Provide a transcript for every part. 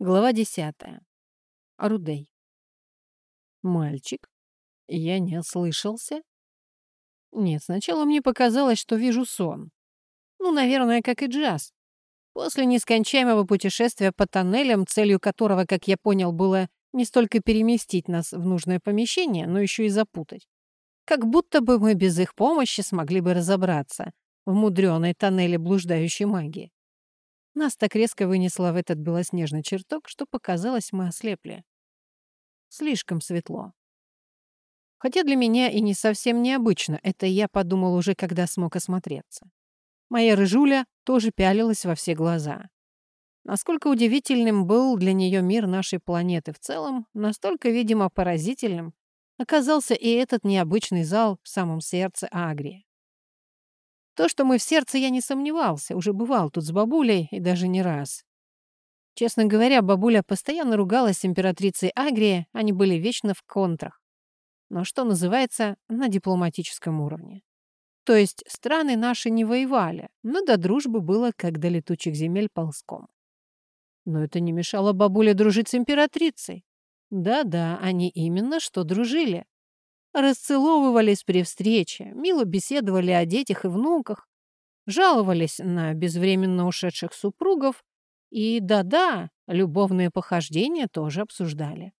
Глава десятая. Рудей. Мальчик. Я не ослышался? Нет, сначала мне показалось, что вижу сон. Ну, наверное, как и джаз. После нескончаемого путешествия по тоннелям, целью которого, как я понял, было не столько переместить нас в нужное помещение, но еще и запутать. Как будто бы мы без их помощи смогли бы разобраться в мудреной тоннеле блуждающей магии. Нас так резко вынесло в этот белоснежный чертог, что показалось, мы ослепли. Слишком светло. Хотя для меня и не совсем необычно, это я подумал уже, когда смог осмотреться. Моя рыжуля тоже пялилась во все глаза. Насколько удивительным был для нее мир нашей планеты в целом, настолько, видимо, поразительным оказался и этот необычный зал в самом сердце Агрии. То, что мы в сердце, я не сомневался, уже бывал тут с бабулей и даже не раз. Честно говоря, бабуля постоянно ругалась с императрицей Агрии, они были вечно в контрах. Но что называется, на дипломатическом уровне. То есть страны наши не воевали, но до дружбы было, как до летучих земель ползком. Но это не мешало бабуле дружить с императрицей. Да-да, они именно что дружили. Расцеловывались при встрече, мило беседовали о детях и внуках, жаловались на безвременно ушедших супругов и, да-да, любовные похождения тоже обсуждали.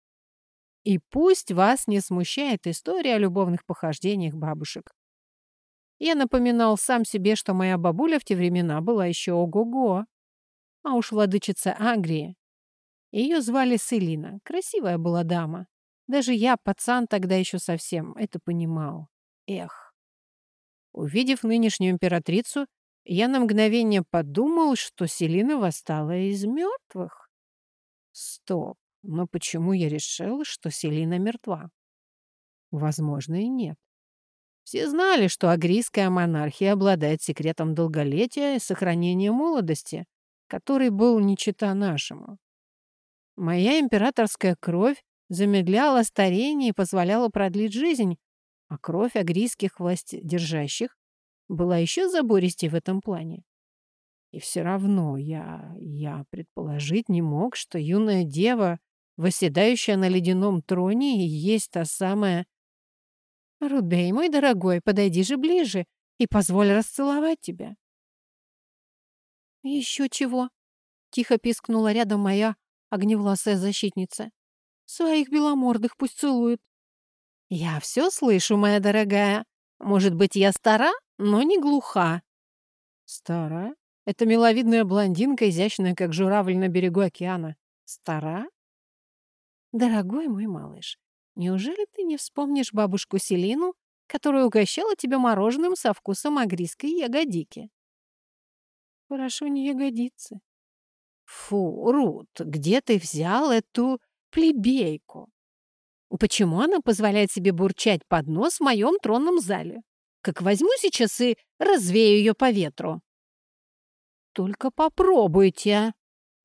И пусть вас не смущает история о любовных похождениях бабушек. Я напоминал сам себе, что моя бабуля в те времена была еще ого-го. А уж владычица Агрии. Ее звали Селина. Красивая была дама. Даже я, пацан, тогда еще совсем это понимал. Эх. Увидев нынешнюю императрицу, я на мгновение подумал, что Селина восстала из мертвых. Стоп. Но почему я решил, что Селина мертва? Возможно, и нет. Все знали, что агрийская монархия обладает секретом долголетия и сохранения молодости, который был не чета нашему. Моя императорская кровь замедляла старение и позволяла продлить жизнь, а кровь агрийских властедержащих была еще забористей в этом плане. И все равно я, я предположить не мог, что юная дева, восседающая на ледяном троне, и есть та самая... Рудей, мой дорогой, подойди же ближе и позволь расцеловать тебя. Еще чего? Тихо пискнула рядом моя огневласая защитница. Своих беломордых пусть целует. Я все слышу, моя дорогая. Может быть, я стара, но не глуха. Стара? Это миловидная блондинка, изящная, как журавль на берегу океана. Стара? Дорогой мой малыш, неужели ты не вспомнишь бабушку Селину, которая угощала тебя мороженым со вкусом агрийской ягодики? Хорошо не ягодицы. Фу, Рут, где ты взял эту плебейку? Почему она позволяет себе бурчать под нос в моем тронном зале? Как возьму сейчас и развею ее по ветру. Только попробуйте.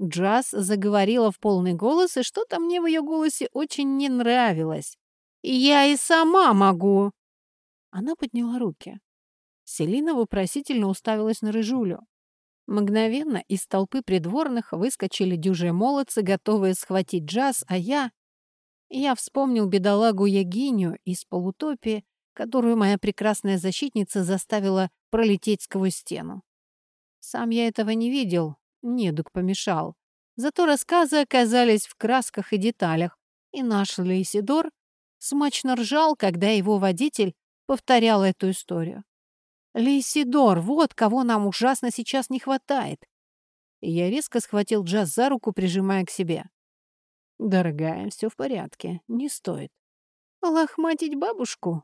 Джаз заговорила в полный голос, и что-то мне в ее голосе очень не нравилось. «Я и сама могу!» Она подняла руки. Селина вопросительно уставилась на Рыжулю. Мгновенно из толпы придворных выскочили дюжие молодцы, готовые схватить джаз, а я... Я вспомнил бедолагу Ягиню из полутопии, которую моя прекрасная защитница заставила пролететь сквозь стену. Сам я этого не видел, недуг помешал. Зато рассказы оказались в красках и деталях, и наш Лейсидор смачно ржал, когда его водитель повторял эту историю. Лейсидор, вот кого нам ужасно сейчас не хватает. Я резко схватил Джаз за руку, прижимая к себе. Дорогая, все в порядке, не стоит. Лохматить бабушку?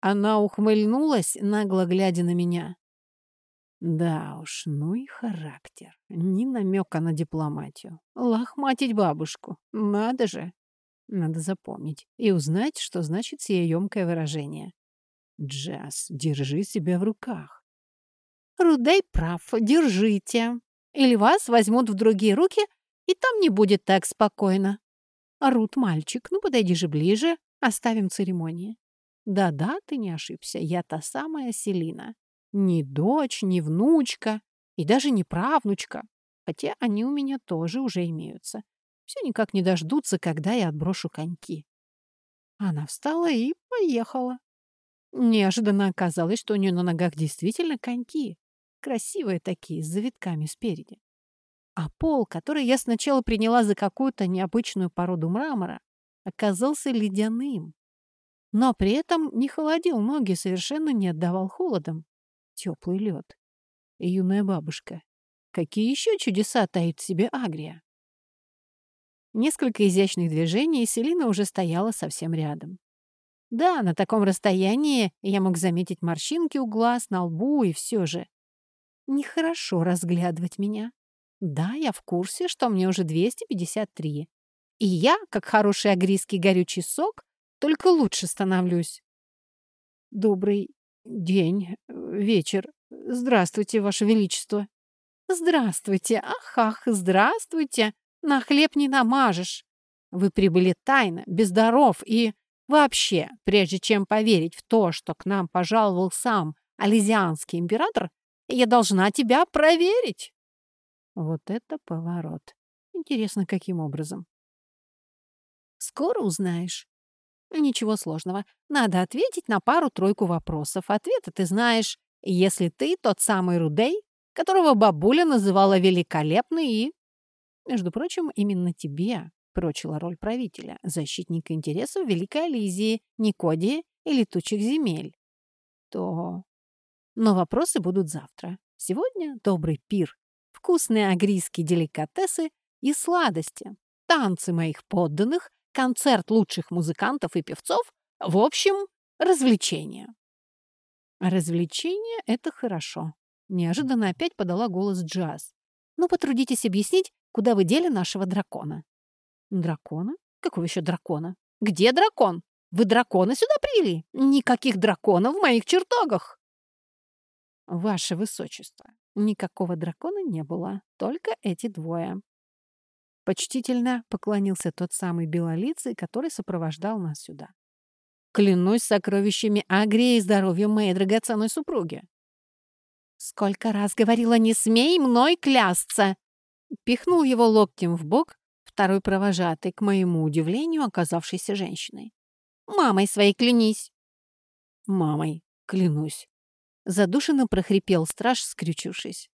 Она ухмыльнулась, нагло глядя на меня. Да уж, ну и характер. Ни намека на дипломатию. Лохматить бабушку. Надо же. Надо запомнить и узнать, что значит сие ёмкое выражение. Джаз, держи себя в руках. Рудей прав, держите. Или вас возьмут в другие руки, и там не будет так спокойно. Рут, мальчик, ну подойди же ближе, оставим церемонии. Да-да, ты не ошибся, я та самая Селина. Ни дочь, ни внучка, и даже не правнучка, хотя они у меня тоже уже имеются. Все никак не дождутся, когда я отброшу коньки. Она встала и поехала. Неожиданно оказалось, что у нее на ногах действительно коньки. Красивые такие, с завитками спереди. А пол, который я сначала приняла за какую-то необычную породу мрамора, оказался ледяным. Но при этом не холодил ноги, совершенно не отдавал холодом. Теплый лед. Юная бабушка. Какие еще чудеса таит в себе Агрия? Несколько изящных движений, и Селина уже стояла совсем рядом. Да, на таком расстоянии я мог заметить морщинки у глаз, на лбу, и все же. Нехорошо разглядывать меня. Да, я в курсе, что мне уже 253. И я, как хороший агрийский горючий сок, только лучше становлюсь. Добрый день, вечер. Здравствуйте, Ваше Величество. Здравствуйте, ах-ах, здравствуйте. На хлеб не намажешь. Вы прибыли тайно, без даров и... Вообще, прежде чем поверить в то, что к нам пожаловал сам Ализианский император, я должна тебя проверить. Вот это поворот. Интересно, каким образом? Скоро узнаешь. Ничего сложного. Надо ответить на пару-тройку вопросов. Ответы ты знаешь, если ты тот самый Рудей, которого бабуля называла великолепный и... Между прочим, именно тебе прочила роль правителя, защитника интересов Великой Ализии, Никодии и летучих земель. То... Но вопросы будут завтра. Сегодня добрый пир, вкусные агрийские деликатесы и сладости, танцы моих подданных, концерт лучших музыкантов и певцов, в общем, развлечения. Развлечения — это хорошо. Неожиданно опять подала голос Джаз. Ну, потрудитесь объяснить, куда вы дели нашего дракона. Дракона? Какого еще дракона? Где дракон? Вы дракона сюда привели? Никаких драконов в моих чертогах. Ваше Высочество, никакого дракона не было, только эти двое. Почтительно поклонился тот самый белолицый, который сопровождал нас сюда. Клянусь сокровищами Агрии и здоровьем моей драгоценной супруги. Сколько раз говорила, не смей мной клясться! Пихнул его локтем в бок второй провожатый, к моему удивлению, оказавшейся женщиной. «Мамой своей клянись!» «Мамой, клянусь!» Задушенно прохрипел страж, скрючившись.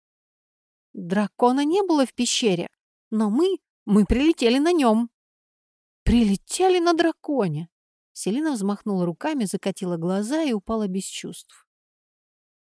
«Дракона не было в пещере, но мы, мы прилетели на нем!» «Прилетели на драконе!» Селина взмахнула руками, закатила глаза и упала без чувств.